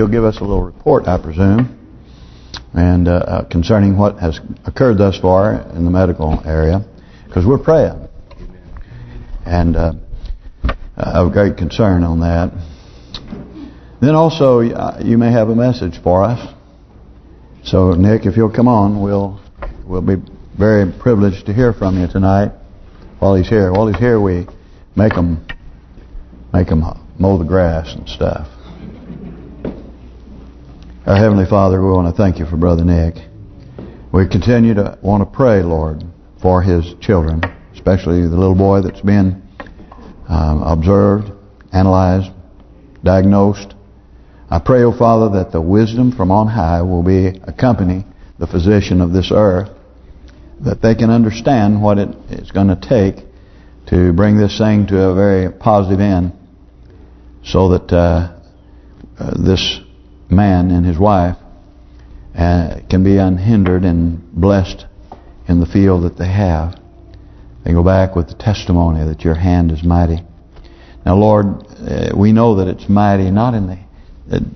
he'll give us a little report, I presume, and uh, uh, concerning what has occurred thus far in the medical area, because we're praying, and uh, have great concern on that. Then also, uh, you may have a message for us. So, Nick, if you'll come on, we'll we'll be very privileged to hear from you tonight while he's here. While he's here, we make him make him mow the grass and stuff. Our Heavenly Father, we want to thank you for Brother Nick. We continue to want to pray, Lord, for his children, especially the little boy that's been um, observed, analyzed, diagnosed. I pray, O oh Father, that the wisdom from on high will be accompany the physician of this earth, that they can understand what it is going to take to bring this thing to a very positive end so that uh, uh, this man and his wife uh, can be unhindered and blessed in the field that they have. They go back with the testimony that your hand is mighty. Now, Lord, uh, we know that it's mighty not in the, the,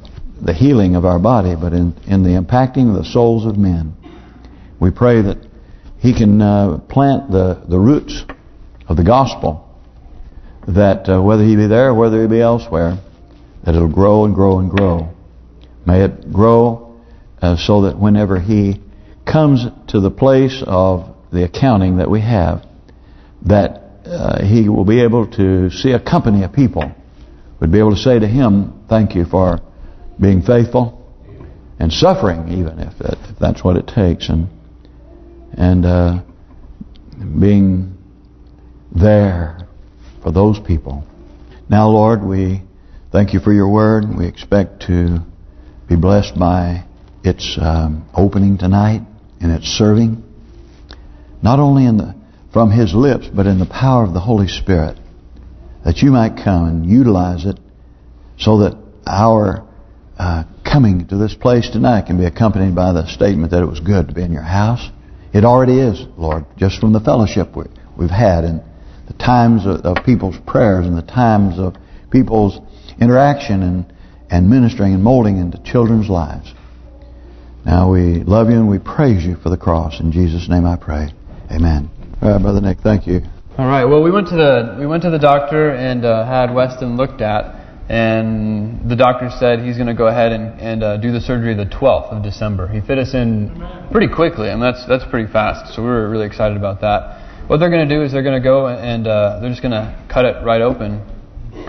the healing of our body, but in in the impacting of the souls of men. We pray that He can uh, plant the the roots of the gospel, that uh, whether He be there whether He be elsewhere, that it'll grow and grow and grow. May it grow uh, so that whenever he comes to the place of the accounting that we have, that uh, he will be able to see a company of people, would be able to say to him, thank you for being faithful and suffering even if, that, if that's what it takes and and uh, being there for those people. Now, Lord, we thank you for your word. We expect to be blessed by its um, opening tonight and its serving. Not only in the from His lips, but in the power of the Holy Spirit. That you might come and utilize it so that our uh, coming to this place tonight can be accompanied by the statement that it was good to be in your house. It already is, Lord, just from the fellowship we, we've had and the times of, of people's prayers and the times of people's interaction and and ministering and molding into children's lives. Now we love you and we praise you for the cross. In Jesus' name I pray. Amen. All right, Brother Nick, thank you. All right. Well, we went to the we went to the doctor and uh, had Weston looked at, and the doctor said he's going to go ahead and and uh, do the surgery the 12th of December. He fit us in pretty quickly, and that's that's pretty fast. So we were really excited about that. What they're going to do is they're going to go and uh, they're just going to cut it right open.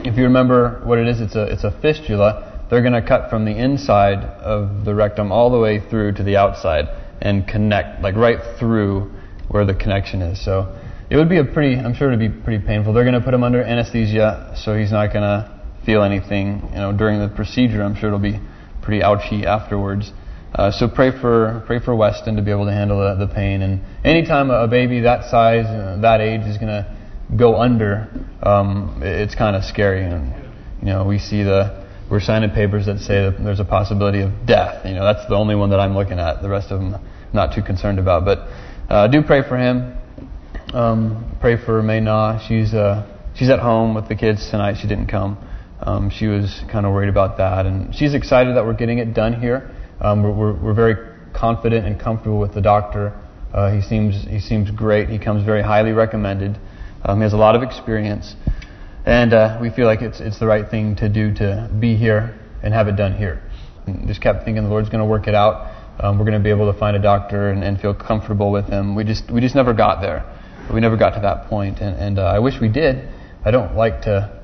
If you remember what it is, it's a it's a fistula they're going to cut from the inside of the rectum all the way through to the outside and connect, like right through where the connection is. So it would be a pretty, I'm sure it would be pretty painful. They're going to put him under anesthesia, so he's not going to feel anything, you know, during the procedure. I'm sure it'll be pretty ouchy afterwards. Uh, so pray for pray for Weston to be able to handle the, the pain. And anytime a baby that size, uh, that age, is going to go under, um, it's kind of scary. And you know, we see the we're signing papers that say that there's a possibility of death. You know, that's the only one that I'm looking at. The rest of them, I'm not too concerned about. But uh, do pray for him. Um, pray for May Na. She's uh, she's at home with the kids tonight. She didn't come. Um, she was kind of worried about that, and she's excited that we're getting it done here. Um, we're, we're, we're very confident and comfortable with the doctor. Uh, he seems he seems great. He comes very highly recommended. Um, he has a lot of experience. And uh, we feel like it's it's the right thing to do to be here and have it done here. And just kept thinking the Lord's going to work it out. Um, we're going to be able to find a doctor and, and, feel comfortable with him. We just we just never got there. We never got to that point, and, and uh, I wish we did. I don't like to,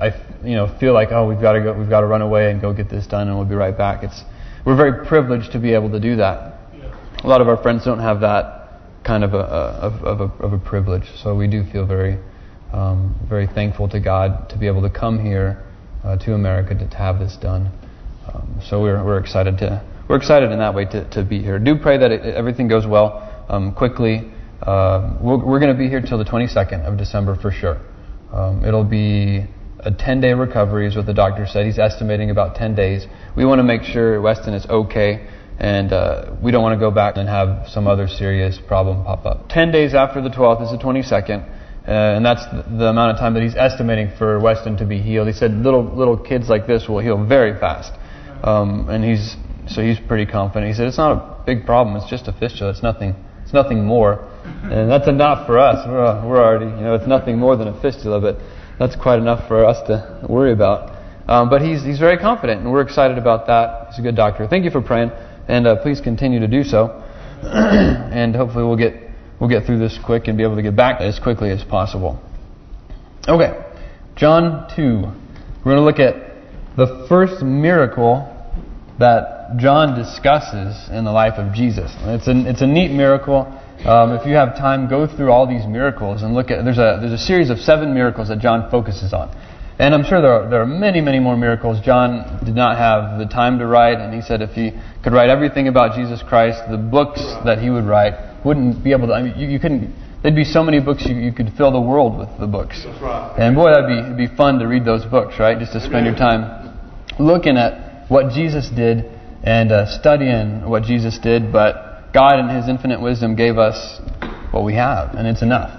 I you know feel like oh we've got to go we've got to run away and go get this done and we'll be right back. It's we're very privileged to be able to do that. A lot of our friends don't have that kind of a, of, of a, of a privilege, so we do feel very um, very thankful to God to be able to come here uh, to America to, to, have this done. Um, so we're we're excited to we're excited in that way to, to be here. Do pray that it, everything goes well um, quickly. Uh, we're, we're going to be here till the 22nd of December for sure. Um, it'll be a 10-day recovery is what the doctor said. He's estimating about 10 days. We want to make sure Weston is okay and uh, we don't want to go back and have some other serious problem pop up. 10 days after the 12th is the 22nd. Uh, and that's the, amount of time that he's estimating for Weston to be healed. He said little little kids like this will heal very fast. Um, and he's so he's pretty confident. He said, it's not a big problem. It's just a fistula. It's nothing. It's nothing more. And that's enough for us. We're, we're already, you know, it's nothing more than a fistula, but that's quite enough for us to worry about. Um, but he's he's very confident, and we're excited about that. He's a good doctor. Thank you for praying, and uh, please continue to do so. and hopefully we'll get we'll get through this quick and be able to get back as quickly as possible. Okay, John 2. We're going to look at the first miracle that John discusses in the life of Jesus. It's a it's a neat miracle. Um, if you have time, go through all these miracles and look at. There's a there's a series of seven miracles that John focuses on, and I'm sure there are there are many many more miracles. John did not have the time to write, and he said if he could write everything about Jesus Christ, the books that he would write wouldn't be able to. I mean, you, you couldn't. There'd be so many books you, you could fill the world with the books. right. And boy, that'd be it'd be fun to read those books, right? Just to spend your time looking at what Jesus did and uh, studying what Jesus did. But God in His infinite wisdom gave us what we have, and it's enough.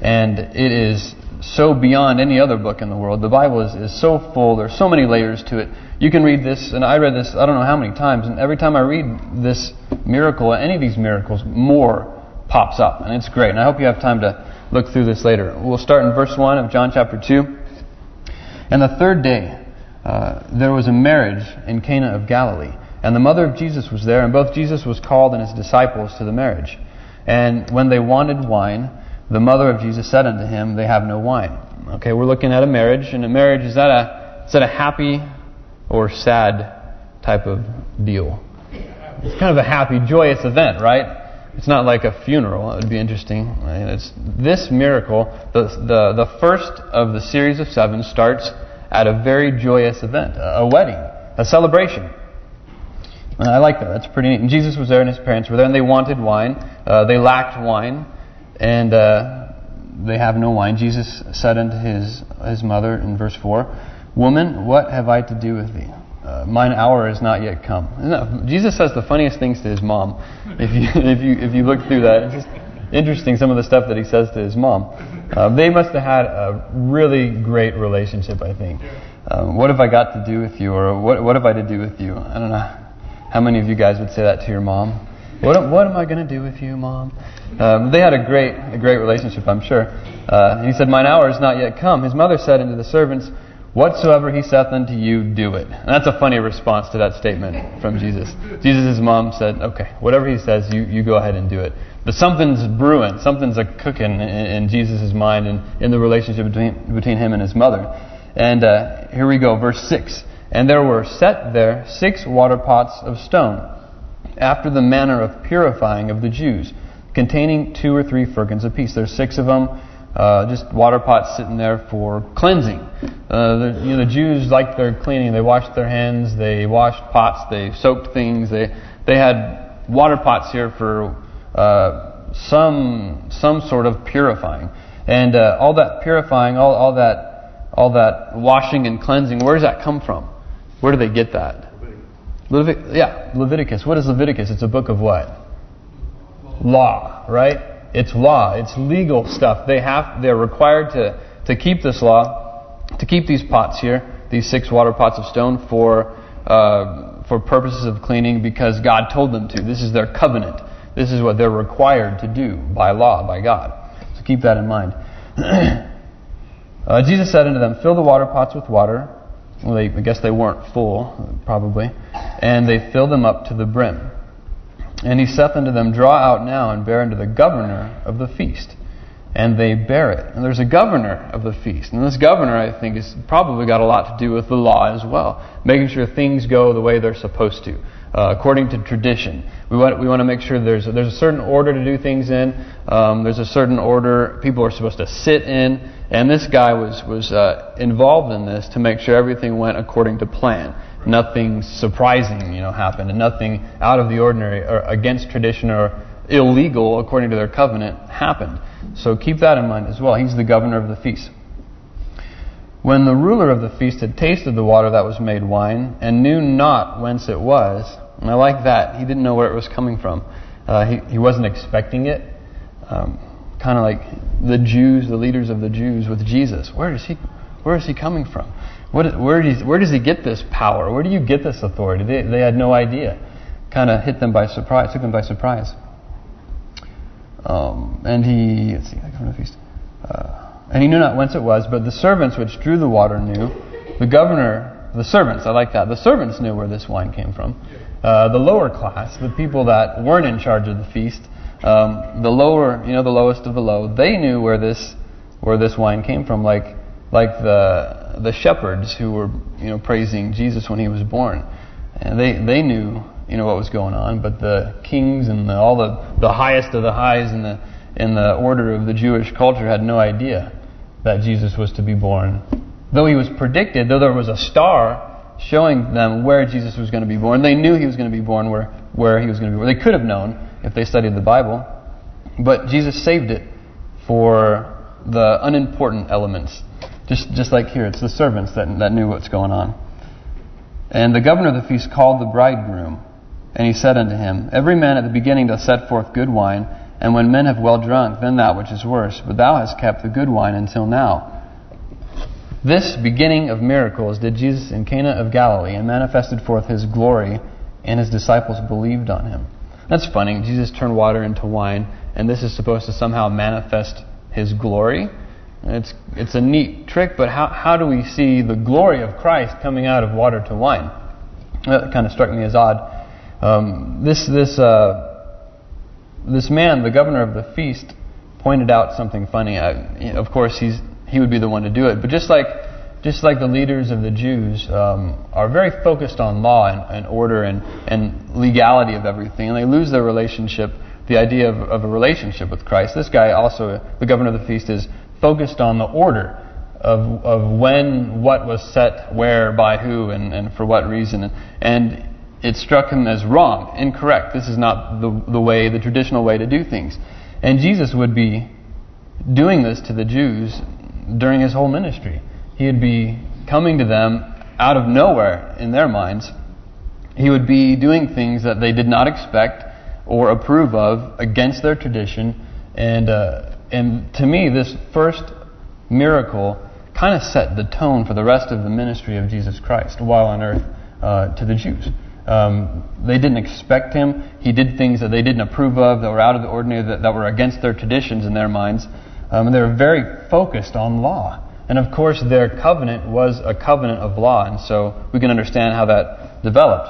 And it is so beyond any other book in the world. The Bible is, is so full. There's so many layers to it. You can read this, and I read this I don't know how many times, and every time I read this miracle, any of these miracles, more pops up, and it's great. And I hope you have time to look through this later. We'll start in verse 1 of John chapter 2. And the third day, uh, there was a marriage in Cana of Galilee. And the mother of Jesus was there, and both Jesus was called and his disciples to the marriage. And when they wanted wine, the mother of Jesus said unto him, They have no wine. Okay, we're looking at a marriage, and a marriage, is that a, is that a happy or sad type of deal? It's kind of a happy, joyous event, right? It's not like a funeral. It would be interesting. It's this miracle, the the the first of the series of seven, starts at a very joyous event, a a wedding, a celebration. And I like that. That's pretty neat. And Jesus was there, and his parents were there, and they wanted wine. Uh, they lacked wine, and uh, they have no wine. Jesus said unto his his mother in verse four, "Woman, what have I to do with thee? Uh, mine hour is not yet come." That, Jesus says the funniest things to his mom. If you if you if you look through that, it's just interesting some of the stuff that he says to his mom. Uh, they must have had a really great relationship, I think. Um, what have I got to do with you, or what what have I to do with you? I don't know. How many of you guys would say that to your mom? What what am I going to do with you, mom? Um, they had a great a great relationship, I'm sure. Uh, he said, "Mine hour is not yet come." His mother said unto the servants, "Whatsoever he saith unto you, do it." And that's a funny response to that statement from Jesus. Jesus' mom said, "Okay, whatever he says, you you go ahead and do it." But something's brewing, something's a cooking in, in Jesus' mind and in the relationship between between him and his mother. And uh, here we go, verse six. And there were set there six water pots of stone, after the manner of purifying of the Jews, containing two or three firkins apiece. There's six of them, uh, just water pots sitting there for cleansing. Uh, the, you know, the Jews liked their cleaning. They washed their hands, they washed pots, they soaked things. They they had water pots here for uh, some some sort of purifying, and uh, all that purifying, all all that all that washing and cleansing. Where does that come from? Where do they get that? Yeah, Leviticus. What is Leviticus? It's a book of what? Law, right? It's law. It's legal stuff. They have. They're required to to keep this law, to keep these pots here, these six water pots of stone for uh, for purposes of cleaning, because God told them to. This is their covenant. This is what they're required to do by law, by God. So keep that in mind. uh, Jesus said unto them, "Fill the water pots with water." Well, they, I guess they weren't full, probably. And they filled them up to the brim. And he saith unto them, Draw out now and bear unto the governor of the feast. And they bear it. And there's a governor of the feast. And this governor, I think, has probably got a lot to do with the law as well. Making sure things go the way they're supposed to. Uh, according to tradition. We want we want to make sure there's there's a certain order to do things in. Um, there's a certain order people are supposed to sit in, and this guy was was uh, involved in this to make sure everything went according to plan. Nothing surprising, you know, happened, and nothing out of the ordinary or against tradition or illegal according to their covenant happened. So keep that in mind as well. He's the governor of the feast. When the ruler of the feast had tasted the water that was made wine, and knew not whence it was, and I like that. He didn't know where it was coming from. Uh, he, he wasn't expecting it. Um, kind of like the Jews, the leaders of the Jews with Jesus. Where is he? Where is he coming from? What, where, does, where does he get this power? Where do you get this authority? They, they had no idea. Kind of hit them by surprise, took them by surprise. Um, and he, let's see, I come to the feast. Uh, and he knew not whence it was, but the servants which drew the water knew. The governor, the servants, I like that. The servants knew where this wine came from. Uh, the lower class, the people that weren't in charge of the feast, um, the lower, you know, the lowest of the low, they knew where this where this wine came from, like like the the shepherds who were you know praising Jesus when he was born, and they they knew you know what was going on, but the kings and the, all the the highest of the highs in the in the order of the Jewish culture had no idea that Jesus was to be born, though he was predicted, though there was a star showing them where Jesus was going to be born. They knew he was going to be born where where he was going to be born. They could have known if they studied the Bible, but Jesus saved it for the unimportant elements. Just just like here, it's the servants that that knew what's going on. And the governor of the feast called the bridegroom, and he said unto him, Every man at the beginning doth set forth good wine, and when men have well drunk, then that which is worse. But thou hast kept the good wine until now. This beginning of miracles did Jesus in Cana of Galilee, and manifested forth his glory, and his disciples believed on him. That's funny. Jesus turned water into wine, and this is supposed to somehow manifest his glory. It's it's a neat trick, but how how do we see the glory of Christ coming out of water to wine? That kind of struck me as odd. Um, this this uh, this man, the governor of the feast, pointed out something funny. I, of course, he's he would be the one to do it, but just like just like the leaders of the Jews um, are very focused on law and, and, order and, and legality of everything, and they lose their relationship, the idea of, of a relationship with Christ. This guy also, the governor of the feast, is focused on the order of of when, what was set, where, by who, and, and for what reason. And it struck him as wrong, incorrect. This is not the the way, the traditional way to do things. And Jesus would be doing this to the Jews during his whole ministry. He would be coming to them out of nowhere in their minds. He would be doing things that they did not expect or approve of against their tradition. And uh, and to me, this first miracle kind of set the tone for the rest of the ministry of Jesus Christ while on earth uh, to the Jews. Um, they didn't expect him. He did things that they didn't approve of, that were out of the ordinary, that, that were against their traditions in their minds. Um, they were very focused on law. And of course, their covenant was a covenant of law, and so we can understand how that developed.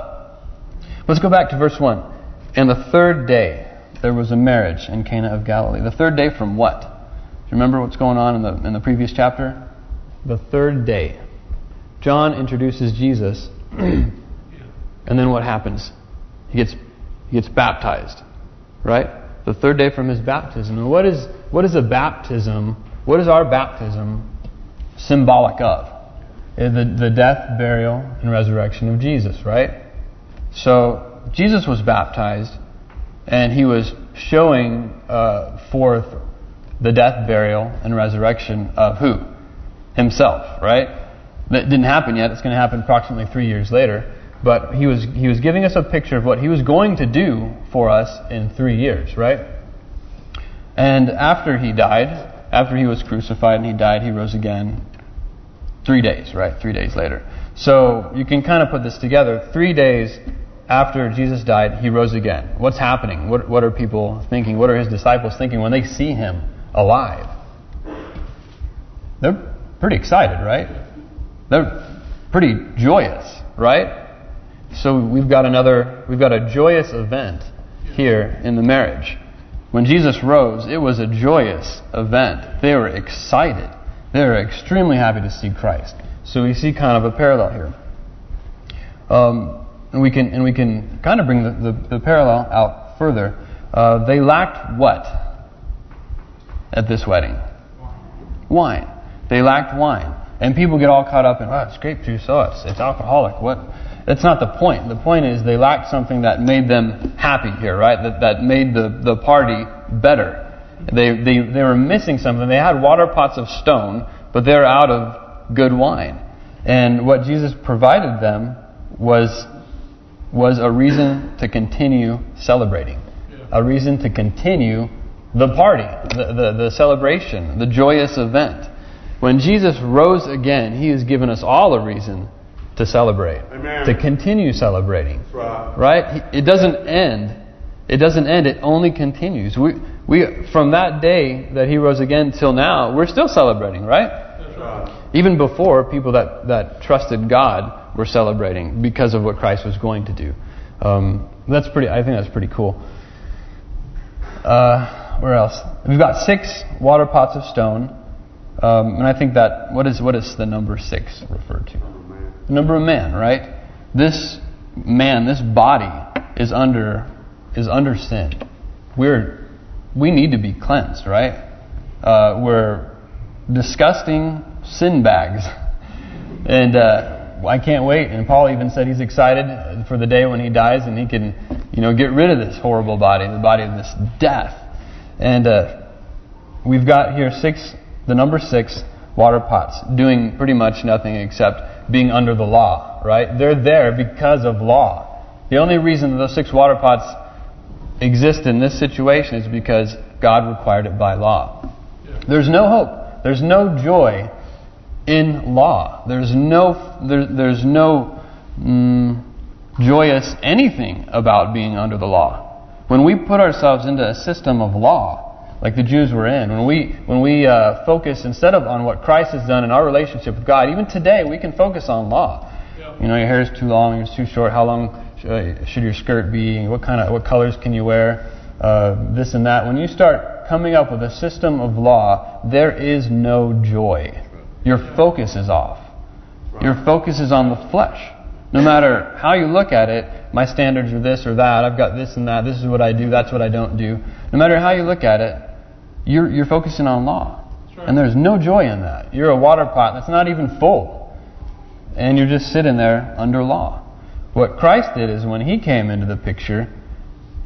Let's go back to verse 1. And the third day, there was a marriage in Cana of Galilee. The third day from what? Do you remember what's going on in the in the previous chapter? The third day. John introduces Jesus, and then what happens? He gets he gets baptized, right? The third day from his baptism. And what is what is a baptism? What is our baptism symbolic of? The the death, burial, and resurrection of Jesus, right? So Jesus was baptized and he was showing uh, forth the death, burial, and resurrection of who? Himself, right? That didn't happen yet. It's going to happen approximately three years later. But he was he was giving us a picture of what he was going to do for us in three years, right? And after he died, after he was crucified and he died, he rose again three days, right? Three days later. So you can kind of put this together. Three days after Jesus died, he rose again. What's happening? What what are people thinking? What are his disciples thinking when they see him alive? They're pretty excited, right? They're pretty joyous, right? So we've got another, we've got a joyous event here in the marriage. When Jesus rose, it was a joyous event. They were excited. They were extremely happy to see Christ. So we see kind of a parallel here. Um, and we can and we can kind of bring the, the, the parallel out further. Uh, they lacked what at this wedding? Wine. They lacked wine. And people get all caught up in, oh, it's grape juice, oh, it's, it's alcoholic. What? That's not the point. The point is they lacked something that made them happy here, right? That that made the, the party better. They, they, they were missing something. They had water pots of stone, but they're out of good wine. And what Jesus provided them was was a reason to continue celebrating, a reason to continue the party, the, the, the celebration, the joyous event. When Jesus rose again, He has given us all a reason to celebrate, Amen. to continue celebrating. Right. Right? It doesn't end. It doesn't end. It only continues. We we from that day that He rose again till now, we're still celebrating, right? That's right. Even before, people that, that trusted God were celebrating because of what Christ was going to do. Um, that's pretty. I think that's pretty cool. Uh, where else? We've got six water pots of stone, um, and I think that what is what is the number six referred to? Number of man, right? This man, this body is under is under sin. We're we need to be cleansed, right? Uh, we're disgusting sin bags. And uh, I can't wait. And Paul even said he's excited for the day when he dies and he can, you know, get rid of this horrible body, the body of this death. And uh, we've got here six, the number six water pots, doing pretty much nothing except being under the law, right? They're there because of law. The only reason those six water pots exist in this situation is because God required it by law. There's no hope. There's no joy in law. There's no there, there's no mm, joyous anything about being under the law. When we put ourselves into a system of law, like the Jews were in, when we when we uh, focus instead of on what Christ has done in our relationship with God, even today we can focus on law. You know, your hair is too long, it's too short. How long should your skirt be? What kind of what colors can you wear? Uh, this and that. When you start coming up with a system of law, there is no joy. Your focus is off. Your focus is on the flesh. No matter how you look at it, my standards are this or that. I've got this and that. This is what I do. That's what I don't do. No matter how you look at it, you're you're focusing on law, and there's no joy in that. You're a water pot that's not even full, and you're just sitting there under law. What Christ did is when He came into the picture,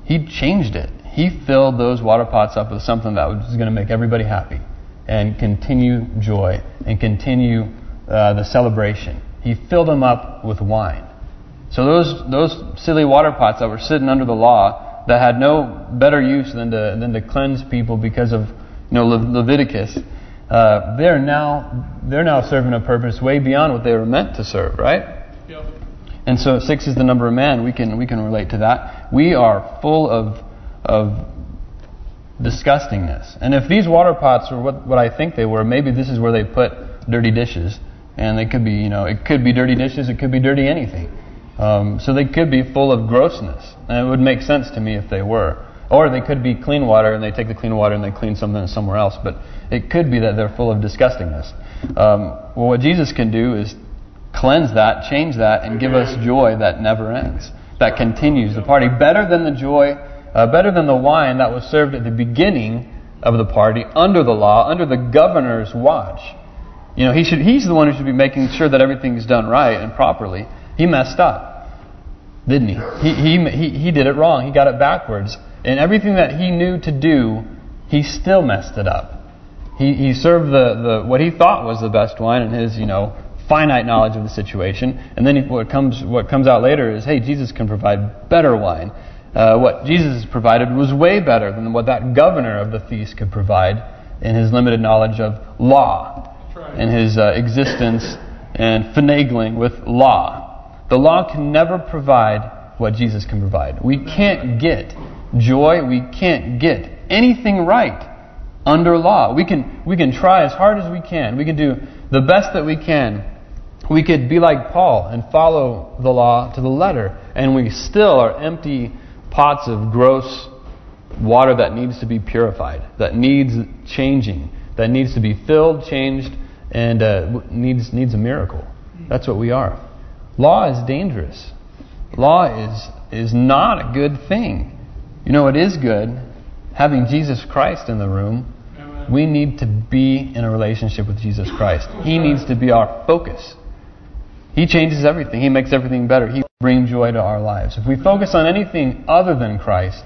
He changed it. He filled those water pots up with something that was going to make everybody happy and continue joy and continue uh, the celebration. He filled them up with wine. So those those silly water pots that were sitting under the law that had no better use than to than to cleanse people because of you know Le Leviticus, uh, they're now they're now serving a purpose way beyond what they were meant to serve, right? Yep. And so six is the number of man. We can we can relate to that. We are full of of disgustingness. And if these water pots were what what I think they were, maybe this is where they put dirty dishes. And they could be, you know, it could be dirty dishes, it could be dirty anything. Um, so they could be full of grossness. And it would make sense to me if they were. Or they could be clean water and they take the clean water and they clean something somewhere else. But it could be that they're full of disgustingness. Um, well, what Jesus can do is cleanse that, change that, and give us joy that never ends. That continues the party. Better than the joy, uh, better than the wine that was served at the beginning of the party, under the law, under the governor's watch. You know, he should he's the one who should be making sure that everything's done right and properly. He messed up, didn't he? He he he, he did it wrong. He got it backwards. And everything that he knew to do, he still messed it up. He he served the, the what he thought was the best wine in his, you know, finite knowledge of the situation. And then he, what comes what comes out later is, hey, Jesus can provide better wine. Uh, what Jesus provided was way better than what that governor of the feast could provide in his limited knowledge of law and his uh, existence and finagling with law. The law can never provide what Jesus can provide. We can't get joy, we can't get anything right under law. We can we can try as hard as we can. We can do the best that we can. We could be like Paul and follow the law to the letter, and we still are empty pots of gross water that needs to be purified, that needs changing, that needs to be filled, changed, and uh, needs needs a miracle. That's what we are. Law is dangerous. Law is is not a good thing. You know, it is good having Jesus Christ in the room. We need to be in a relationship with Jesus Christ. He needs to be our focus. He changes everything. He makes everything better. He brings joy to our lives. If we focus on anything other than Christ,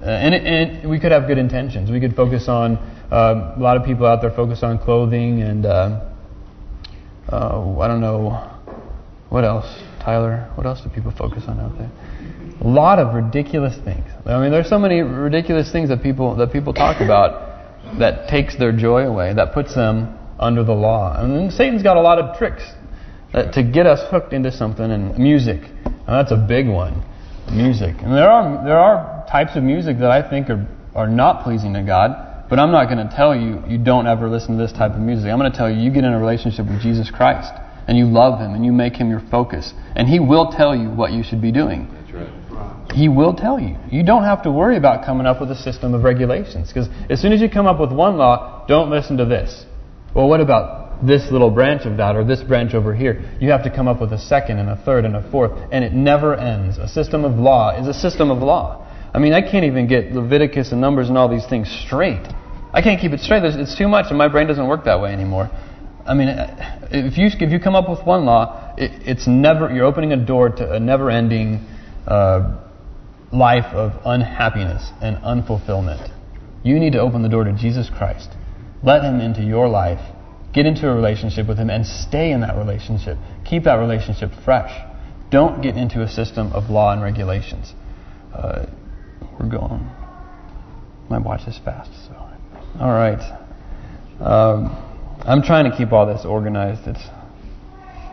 uh, and, and we could have good intentions. We could focus on uh, a lot of people out there focus on clothing and uh, uh, I don't know what else. Tyler, what else do people focus on out there? A lot of ridiculous things. I mean, there's so many ridiculous things that people that people talk about that takes their joy away, that puts them under the law. I And Satan's got a lot of tricks uh, to get us hooked into something. And music, and that's a big one. Music, and there are there are types of music that I think are are not pleasing to God. But I'm not going to tell you you don't ever listen to this type of music. I'm going to tell you you get in a relationship with Jesus Christ and you love Him and you make Him your focus, and He will tell you what you should be doing. He will tell you. You don't have to worry about coming up with a system of regulations. Because as soon as you come up with one law, don't listen to this. Well, what about this little branch of that or this branch over here? You have to come up with a second and a third and a fourth. And it never ends. A system of law is a system of law. I mean, I can't even get Leviticus and Numbers and all these things straight. I can't keep it straight. It's too much, and my brain doesn't work that way anymore. I mean, if you if you come up with one law, it, it's never you're opening a door to a never-ending uh, life of unhappiness and unfulfillment. You need to open the door to Jesus Christ. Let Him into your life. Get into a relationship with Him and stay in that relationship. Keep that relationship fresh. Don't get into a system of law and regulations. Uh, we're going. My watch is fast, so all right. Um, I'm trying to keep all this organized. It's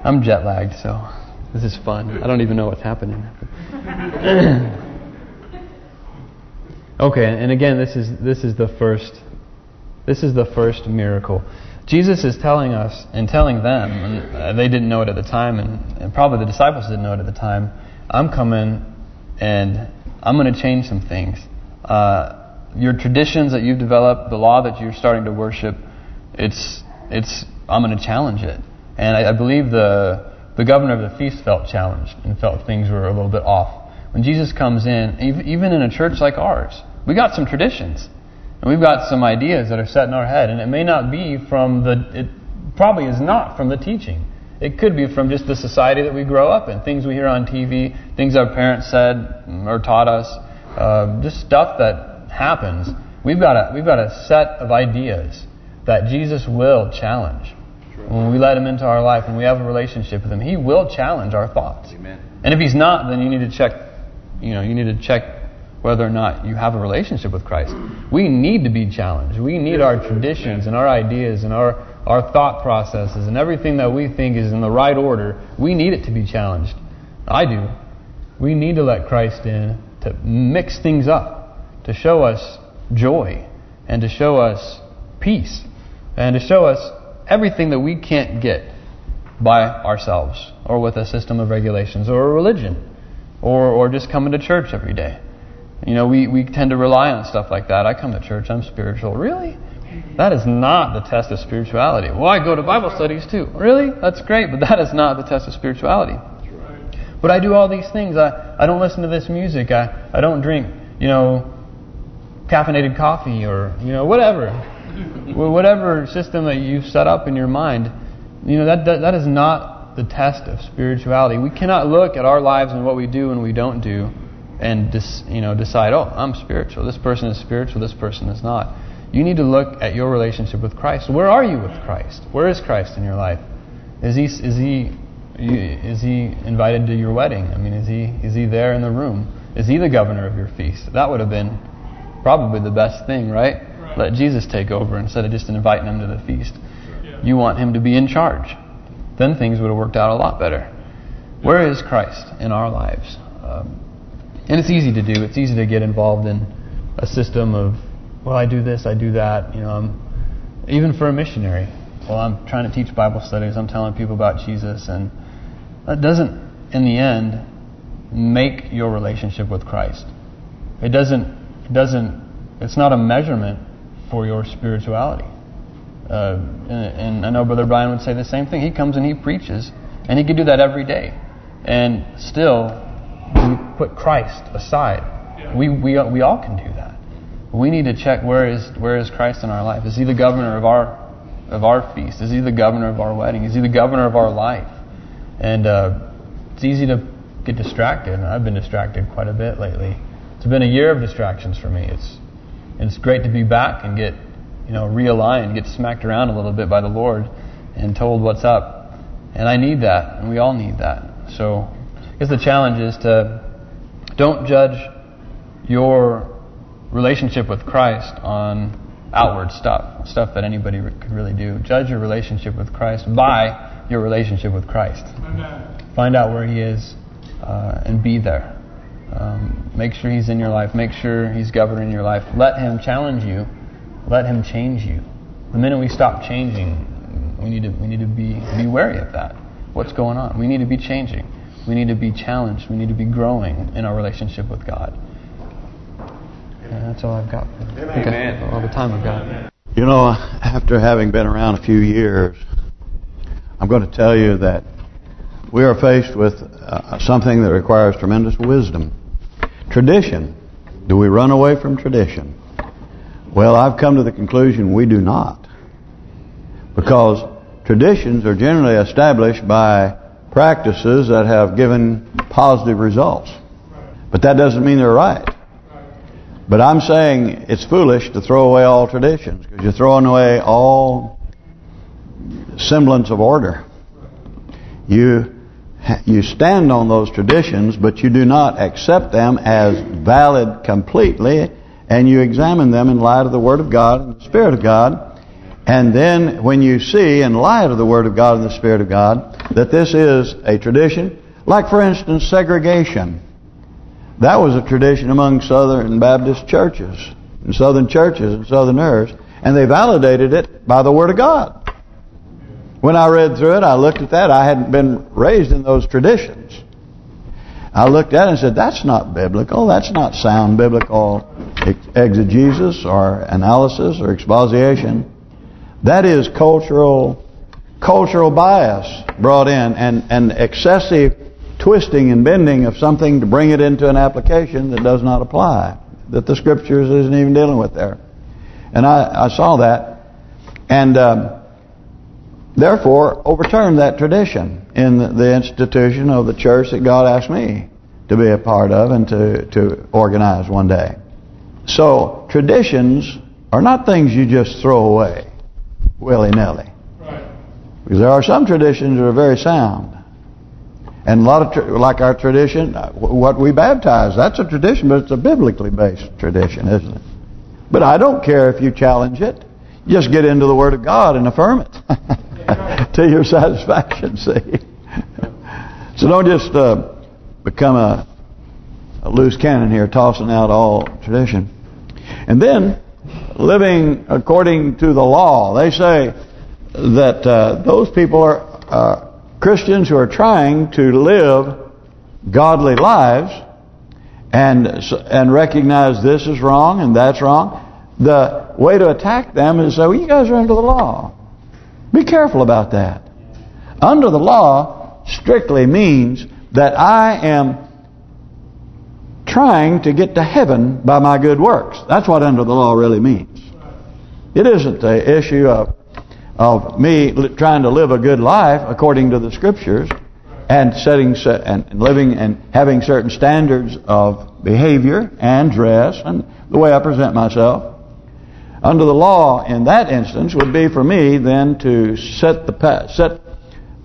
I'm jet lagged, so this is fun. I don't even know what's happening. Okay, and again, this is this is the first this is the first miracle. Jesus is telling us and telling them, and uh, they didn't know it at the time, and, and probably the disciples didn't know it at the time. I'm coming, and I'm going to change some things. Uh, your traditions that you've developed, the law that you're starting to worship, it's it's I'm going to challenge it. And I, I believe the the governor of the feast felt challenged and felt things were a little bit off. When Jesus comes in, even in a church like ours, we got some traditions. And we've got some ideas that are set in our head. And it may not be from the... It probably is not from the teaching. It could be from just the society that we grow up in. Things we hear on TV, things our parents said or taught us. Uh, just stuff that happens. We've got a we've got a set of ideas that Jesus will challenge. When we let Him into our life, when we have a relationship with Him, He will challenge our thoughts. Amen. And if He's not, then you need to check. You know, you need to check whether or not you have a relationship with Christ. We need to be challenged. We need our traditions and our ideas and our, our thought processes and everything that we think is in the right order. We need it to be challenged. I do. We need to let Christ in to mix things up, to show us joy and to show us peace and to show us everything that we can't get by ourselves or with a system of regulations or a religion or, or just coming to church every day. You know, we, we tend to rely on stuff like that. I come to church, I'm spiritual. Really? That is not the test of spirituality. Well, I go to Bible studies too. Really? That's great, but that is not the test of spirituality. But I do all these things. I, I don't listen to this music. I, I don't drink, you know, caffeinated coffee or, you know, whatever. Whatever system that you've set up in your mind, you know, that, that that is not the test of spirituality. We cannot look at our lives and what we do and we don't do and dis, you know decide, oh, I'm spiritual. This person is spiritual. This person is not. You need to look at your relationship with Christ. Where are you with Christ? Where is Christ in your life? Is he is he is he invited to your wedding? I mean, is he is he there in the room? Is he the governor of your feast? That would have been probably the best thing, right? Let Jesus take over instead of just inviting him to the feast. You want him to be in charge. Then things would have worked out a lot better. Where is Christ in our lives? Um, and it's easy to do. It's easy to get involved in a system of, well, I do this, I do that. You know, I'm, even for a missionary. Well, I'm trying to teach Bible studies. I'm telling people about Jesus, and that doesn't, in the end, make your relationship with Christ. It doesn't. It doesn't. It's not a measurement for your spirituality. Uh, and, and I know Brother Brian would say the same thing. He comes and he preaches, and he could do that every day, and still we put Christ aside. Yeah. We we we all can do that. We need to check where is where is Christ in our life? Is He the governor of our of our feast? Is He the governor of our wedding? Is He the governor of our life? And uh, it's easy to get distracted. I've been distracted quite a bit lately. It's been a year of distractions for me. It's it's great to be back and get you know realigned, get smacked around a little bit by the Lord, and told what's up. And I need that, and we all need that. So I guess the challenge is to don't judge your relationship with Christ on outward stuff, stuff that anybody could really do. Judge your relationship with Christ by your relationship with Christ. Amen. Find out where He is uh, and be there. Um, make sure He's in your life. Make sure He's governing your life. Let Him challenge you. Let Him change you. The minute we stop changing, we need to we need to be be wary of that. What's going on? We need to be changing. We need to be challenged. We need to be growing in our relationship with God. And that's all I've got. Amen. All the time I've got. You know, after having been around a few years, I'm going to tell you that we are faced with uh, something that requires tremendous wisdom. Tradition. Do we run away from tradition? Well, I've come to the conclusion we do not. Because traditions are generally established by practices that have given positive results. But that doesn't mean they're right. But I'm saying it's foolish to throw away all traditions because you're throwing away all semblance of order. You you stand on those traditions, but you do not accept them as valid completely, and you examine them in light of the Word of God and the Spirit of God. And then when you see, in light of the Word of God and the Spirit of God, that this is a tradition, like for instance segregation. That was a tradition among Southern Baptist churches, and Southern churches and Southerners, and they validated it by the Word of God. When I read through it, I looked at that. I hadn't been raised in those traditions. I looked at it and said, that's not biblical. That's not sound biblical exegesis or analysis or exposition. That is cultural cultural bias brought in and, and excessive twisting and bending of something to bring it into an application that does not apply, that the Scriptures isn't even dealing with there. And I, I saw that, and um, therefore overturned that tradition in the, institution of the church that God asked me to be a part of and to, to organize one day. So traditions are not things you just throw away willy-nilly. Because there are some traditions that are very sound. And a lot of, like our tradition, uh, what we baptize, that's a tradition, but it's a biblically based tradition, isn't it? But I don't care if you challenge it. Just get into the Word of God and affirm it to your satisfaction, see. so don't just uh, become a, a loose cannon here, tossing out all tradition. And then, living according to the law. They say that uh, those people are uh, Christians who are trying to live godly lives and and recognize this is wrong and that's wrong. The way to attack them is say, well, you guys are under the law. Be careful about that. Under the law strictly means that I am trying to get to heaven by my good works. That's what under the law really means. It isn't the issue of of me trying to live a good life according to the Scriptures and setting and living and having certain standards of behavior and dress and the way I present myself. Under the law, in that instance, would be for me then to set the set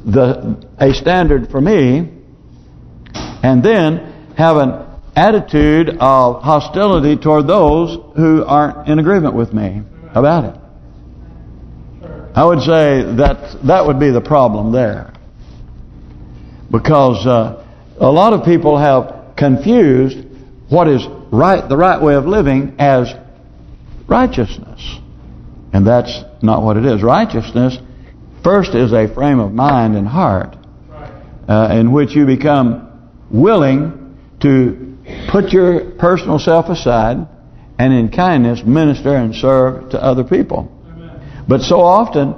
the a standard for me, and then have an attitude of hostility toward those who aren't in agreement with me about it. I would say that that would be the problem there. Because uh, a lot of people have confused what is right, the right way of living as righteousness. And that's not what it is. Righteousness first is a frame of mind and heart uh, in which you become willing to put your personal self aside and in kindness minister and serve to other people. But so often,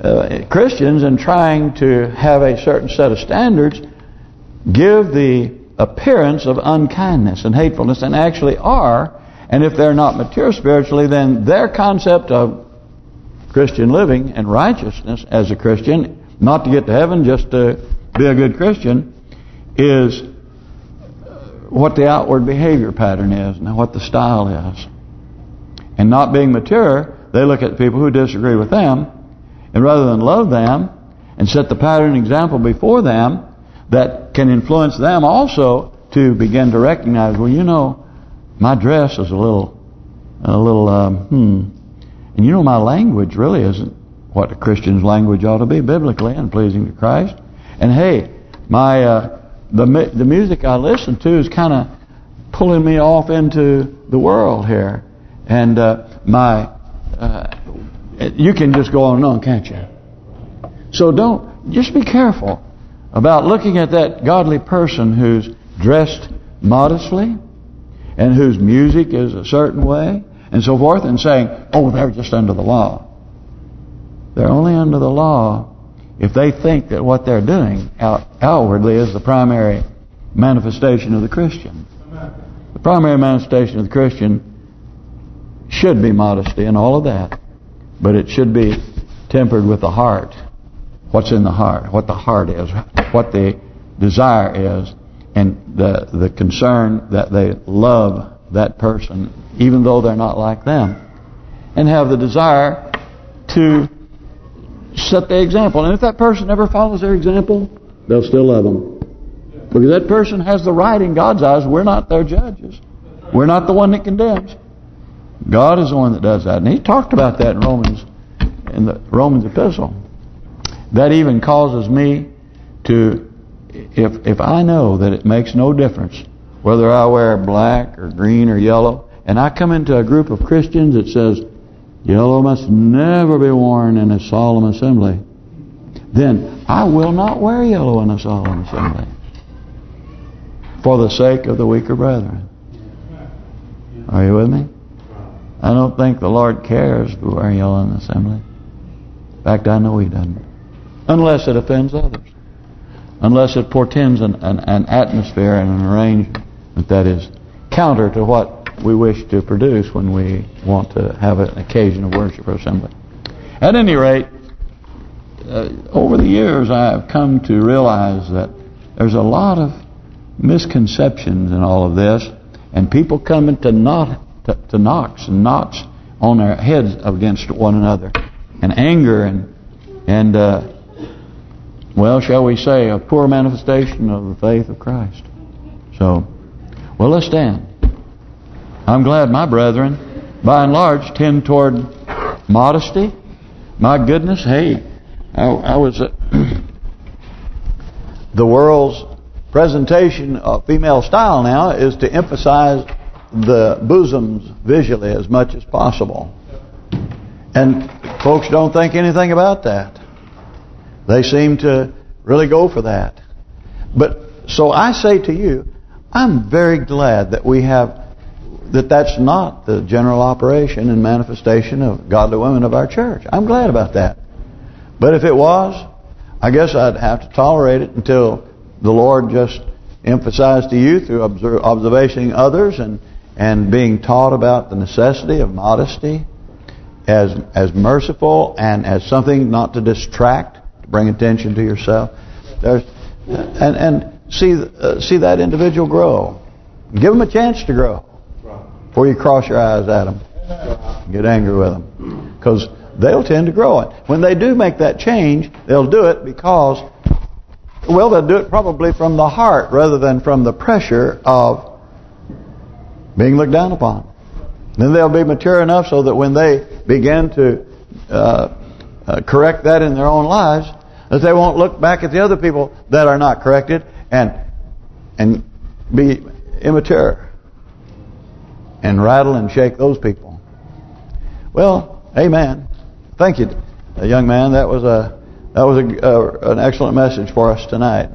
uh, Christians, in trying to have a certain set of standards, give the appearance of unkindness and hatefulness, and actually are. And if they're not mature spiritually, then their concept of Christian living and righteousness as a Christian, not to get to heaven, just to be a good Christian, is what the outward behavior pattern is and what the style is. And not being mature, they look at people who disagree with them, and rather than love them and set the pattern example before them that can influence them also to begin to recognize, well, you know, my dress is a little, a little, um, hmm, And you know my language really isn't what a Christian's language ought to be biblically and pleasing to Christ. And hey, my uh, the the music I listen to is kind of pulling me off into the world here. And uh, my uh, you can just go on and on, can't you? So don't just be careful about looking at that godly person who's dressed modestly and whose music is a certain way and so forth and saying, oh, they're just under the law. They're only under the law if they think that what they're doing out, outwardly is the primary manifestation of the Christian. The primary manifestation of the Christian should be modesty and all of that, but it should be tempered with the heart. What's in the heart, what the heart is, what the desire is, and the the concern that they love that person, even though they're not like them, and have the desire to set the example. And if that person never follows their example, they'll still love them. Because that person has the right in God's eyes. We're not their judges. We're not the one that condemns. God is the one that does that. And he talked about that in Romans in the Romans epistle. That even causes me to if if I know that it makes no difference whether I wear black or green or yellow, and I come into a group of Christians that says yellow must never be worn in a solemn assembly, then I will not wear yellow in a solemn assembly for the sake of the weaker brethren. Are you with me? I don't think the Lord cares we wear yellow in the assembly. In fact, I know He doesn't. Unless it offends others unless it portends an, an, an atmosphere and an arrangement that is counter to what we wish to produce when we want to have an occasion of worship or assembly. At any rate, uh, over the years I have come to realize that there's a lot of misconceptions in all of this, and people come into knot, to, to knocks and knots on their heads against one another, and anger and and uh, well, shall we say, a poor manifestation of the faith of Christ. So, well, let's stand. I'm glad my brethren, by and large, tend toward modesty. My goodness, hey, I, I was... Uh, the world's presentation of female style now is to emphasize the bosoms visually as much as possible. And folks don't think anything about that. They seem to really go for that. But so I say to you, I'm very glad that we have that that's not the general operation and manifestation of godly women of our church. I'm glad about that. But if it was, I guess I'd have to tolerate it until the Lord just emphasized to you through observation others and and being taught about the necessity of modesty as as merciful and as something not to distract bring attention to yourself. There's and and see uh, see that individual grow. Give them a chance to grow before you cross your eyes at them. Get angry with them because they'll tend to grow it. When they do make that change, they'll do it because well, they'll do it probably from the heart rather than from the pressure of being looked down upon. Then they'll be mature enough so that when they begin to uh, uh, correct that in their own lives, that they won't look back at the other people that are not corrected and and be immature and rattle and shake those people. Well, amen. Thank you, young man. That was a that was a, an excellent message for us tonight.